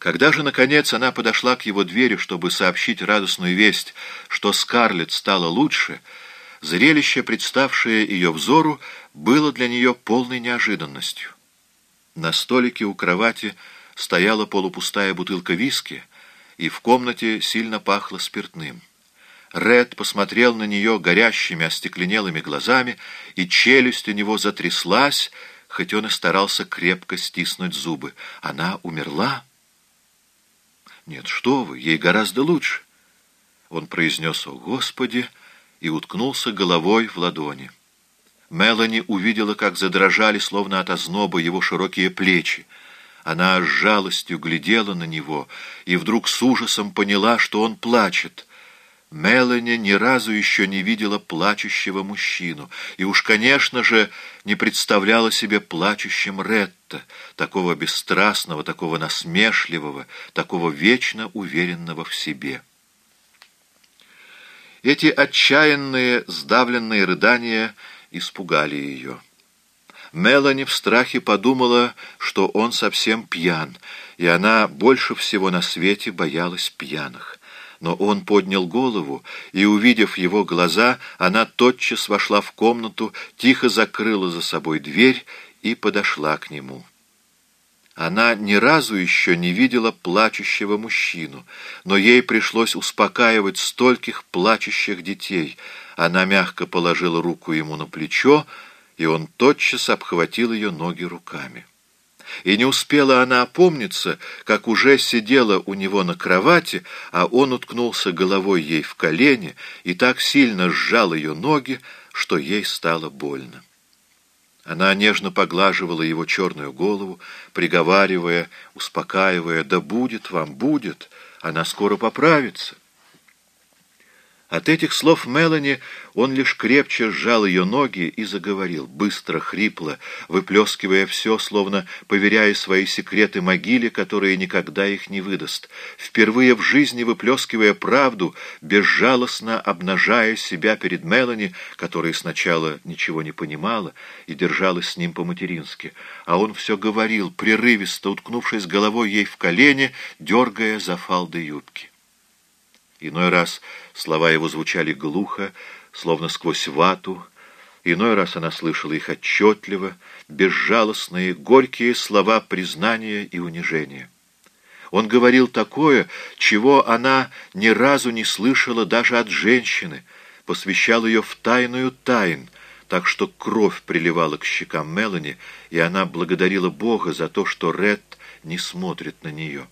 Когда же, наконец, она подошла к его двери, чтобы сообщить радостную весть, что Скарлетт стала лучше, зрелище, представшее ее взору, было для нее полной неожиданностью. На столике у кровати стояла полупустая бутылка виски, и в комнате сильно пахло спиртным. Ред посмотрел на нее горящими остекленелыми глазами, и челюсть у него затряслась, хоть он и старался крепко стиснуть зубы. Она умерла? Нет, что вы, ей гораздо лучше. Он произнес «О, Господи!» и уткнулся головой в ладони. Мелани увидела, как задрожали, словно от озноба, его широкие плечи. Она с жалостью глядела на него и вдруг с ужасом поняла, что он плачет — Мелани ни разу еще не видела плачущего мужчину, и уж, конечно же, не представляла себе плачущим Ретта, такого бесстрастного, такого насмешливого, такого вечно уверенного в себе. Эти отчаянные, сдавленные рыдания испугали ее. Мелани в страхе подумала, что он совсем пьян, и она больше всего на свете боялась пьяных но он поднял голову, и, увидев его глаза, она тотчас вошла в комнату, тихо закрыла за собой дверь и подошла к нему. Она ни разу еще не видела плачущего мужчину, но ей пришлось успокаивать стольких плачущих детей. Она мягко положила руку ему на плечо, и он тотчас обхватил ее ноги руками. И не успела она опомниться, как уже сидела у него на кровати, а он уткнулся головой ей в колени и так сильно сжал ее ноги, что ей стало больно. Она нежно поглаживала его черную голову, приговаривая, успокаивая, «Да будет вам, будет, она скоро поправится». От этих слов Мелани он лишь крепче сжал ее ноги и заговорил, быстро, хрипло, выплескивая все, словно поверяя свои секреты могиле, которая никогда их не выдаст, впервые в жизни выплескивая правду, безжалостно обнажая себя перед Мелани, которая сначала ничего не понимала и держалась с ним по-матерински, а он все говорил, прерывисто уткнувшись головой ей в колени, дергая за фалды юбки. Иной раз слова его звучали глухо, словно сквозь вату, иной раз она слышала их отчетливо, безжалостные, горькие слова признания и унижения. Он говорил такое, чего она ни разу не слышала даже от женщины, посвящал ее в тайную тайн, так что кровь приливала к щекам Мелани, и она благодарила Бога за то, что Ред не смотрит на нее.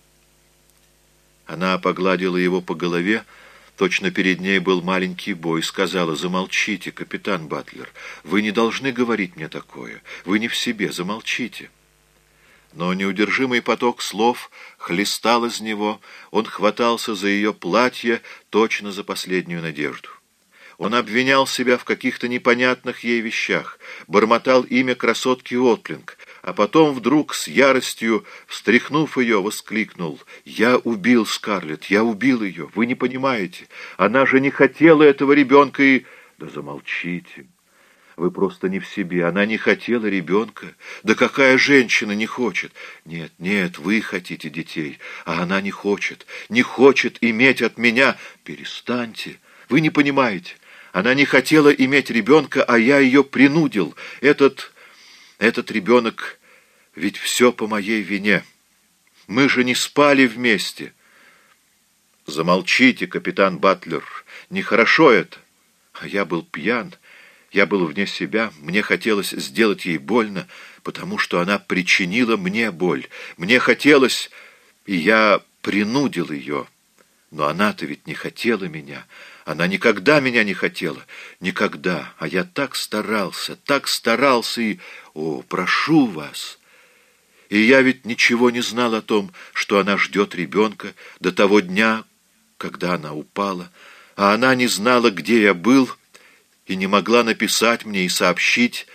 Она погладила его по голове, точно перед ней был маленький бой, сказала, «Замолчите, капитан Батлер, вы не должны говорить мне такое, вы не в себе, замолчите». Но неудержимый поток слов хлестал из него, он хватался за ее платье, точно за последнюю надежду. Он обвинял себя в каких-то непонятных ей вещах, бормотал имя красотки Отлинг, а потом вдруг с яростью, встряхнув ее, воскликнул «Я убил Скарлетт, я убил ее, вы не понимаете, она же не хотела этого ребенка и...» «Да замолчите!» Вы просто не в себе. Она не хотела ребенка. Да какая женщина не хочет? Нет, нет, вы хотите детей, а она не хочет. Не хочет иметь от меня. Перестаньте. Вы не понимаете. Она не хотела иметь ребенка, а я ее принудил. Этот... Этот ребенок ведь все по моей вине. Мы же не спали вместе. Замолчите, капитан Батлер. Нехорошо это. А я был пьян. Я был вне себя. Мне хотелось сделать ей больно, потому что она причинила мне боль. Мне хотелось, и я принудил ее. Но она-то ведь не хотела меня. Она никогда меня не хотела. Никогда. А я так старался, так старался и... О, прошу вас! И я ведь ничего не знал о том, что она ждет ребенка до того дня, когда она упала. А она не знала, где я был, и не могла написать мне и сообщить.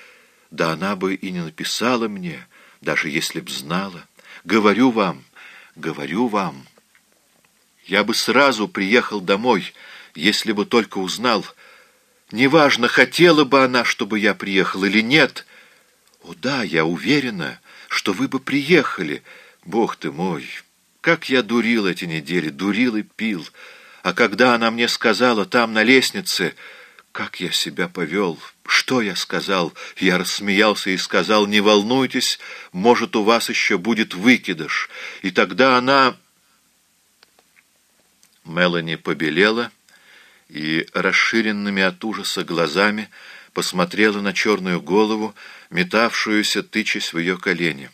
Да она бы и не написала мне, даже если б знала. Говорю вам, говорю вам. Я бы сразу приехал домой, если бы только узнал. Неважно, хотела бы она, чтобы я приехал или нет. О да, я уверена, что вы бы приехали. Бог ты мой, Как я дурил эти недели, дурил и пил. А когда она мне сказала там, на лестнице, как я себя повел, что я сказал, я рассмеялся и сказал, не волнуйтесь, может, у вас еще будет выкидыш. И тогда она... Мелани побелела и расширенными от ужаса глазами посмотрела на черную голову, метавшуюся, тычась в ее колени.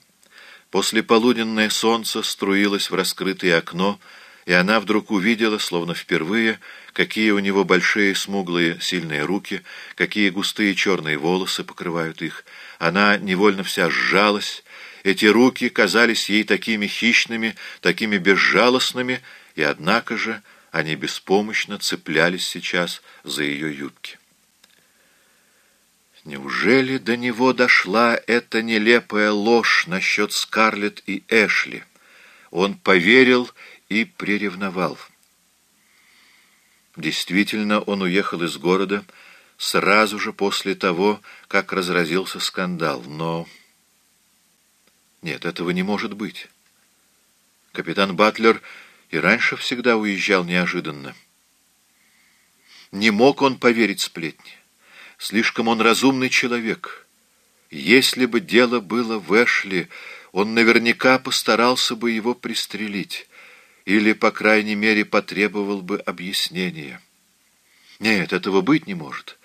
После полуденное солнце струилось в раскрытое окно, и она вдруг увидела, словно впервые, какие у него большие смуглые сильные руки, какие густые черные волосы покрывают их. Она невольно вся сжалась, эти руки казались ей такими хищными, такими безжалостными, и однако же они беспомощно цеплялись сейчас за ее юбки. Неужели до него дошла эта нелепая ложь насчет Скарлетт и Эшли? Он поверил и приревновал. Действительно, он уехал из города сразу же после того, как разразился скандал, но... Нет, этого не может быть. Капитан Батлер и раньше всегда уезжал неожиданно. Не мог он поверить сплетни. Слишком он разумный человек. Если бы дело было в Эшли, он наверняка постарался бы его пристрелить или, по крайней мере, потребовал бы объяснения. Нет, этого быть не может.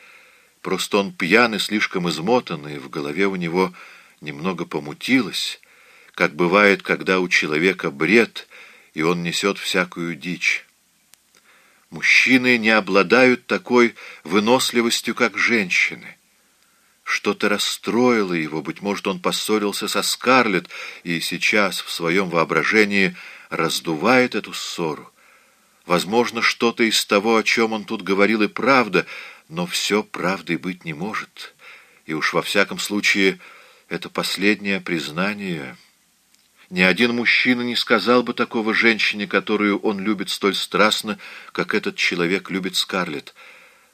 Просто он пьян и слишком измотан, и в голове у него немного помутилось, как бывает, когда у человека бред, и он несет всякую дичь. Мужчины не обладают такой выносливостью, как женщины. Что-то расстроило его, быть может, он поссорился со Скарлетт и сейчас в своем воображении раздувает эту ссору. Возможно, что-то из того, о чем он тут говорил, и правда, но все правдой быть не может. И уж во всяком случае это последнее признание... Ни один мужчина не сказал бы такого женщине, которую он любит столь страстно, как этот человек любит Скарлетт.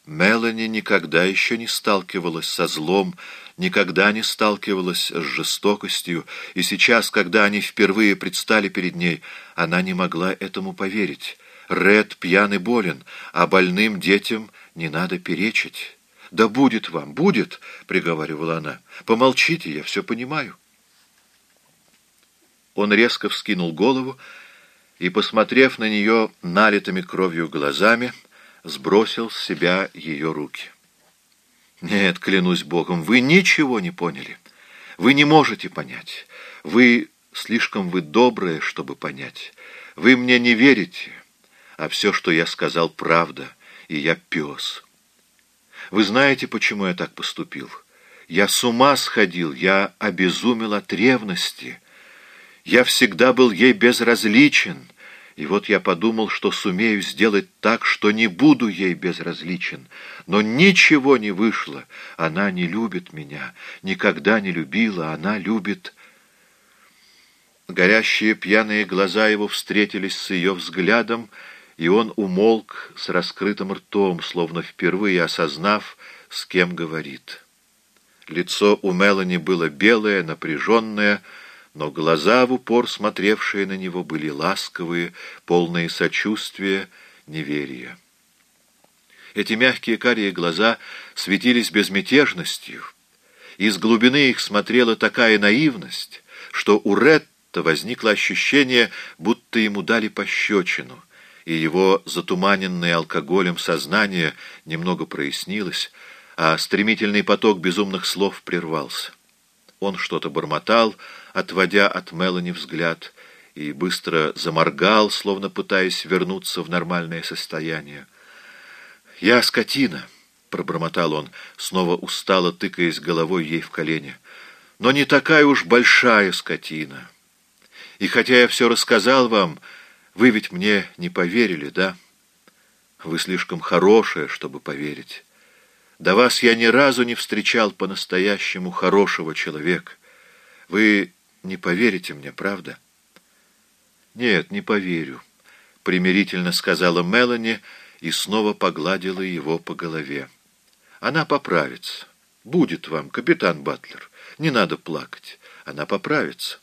Мелани никогда еще не сталкивалась со злом, никогда не сталкивалась с жестокостью, и сейчас, когда они впервые предстали перед ней, она не могла этому поверить. Ред пьян и болен, а больным детям не надо перечить. «Да будет вам, будет!» — приговаривала она. «Помолчите, я все понимаю». Он резко вскинул голову и, посмотрев на нее налитыми кровью глазами, сбросил с себя ее руки. «Нет, клянусь Богом, вы ничего не поняли. Вы не можете понять. Вы слишком вы добрые, чтобы понять. Вы мне не верите, а все, что я сказал, правда, и я пес. Вы знаете, почему я так поступил? Я с ума сходил, я обезумел от ревности». Я всегда был ей безразличен, и вот я подумал, что сумею сделать так, что не буду ей безразличен. Но ничего не вышло. Она не любит меня, никогда не любила, она любит... Горящие пьяные глаза его встретились с ее взглядом, и он умолк с раскрытым ртом, словно впервые осознав, с кем говорит. Лицо у Мелани было белое, напряженное, но глаза, в упор смотревшие на него, были ласковые, полные сочувствия, неверия. Эти мягкие карие глаза светились безмятежностью. Из глубины их смотрела такая наивность, что у Ретта возникло ощущение, будто ему дали пощечину, и его затуманенное алкоголем сознание немного прояснилось, а стремительный поток безумных слов прервался. Он что-то бормотал, отводя от Мелани взгляд, и быстро заморгал, словно пытаясь вернуться в нормальное состояние. «Я скотина», — пробормотал он, снова устало тыкаясь головой ей в колени. «Но не такая уж большая скотина. И хотя я все рассказал вам, вы ведь мне не поверили, да? Вы слишком хорошая, чтобы поверить». До вас я ни разу не встречал по-настоящему хорошего человека. Вы не поверите мне, правда? Нет, не поверю, — примирительно сказала Мелани и снова погладила его по голове. Она поправится. Будет вам, капитан Батлер. Не надо плакать. Она поправится.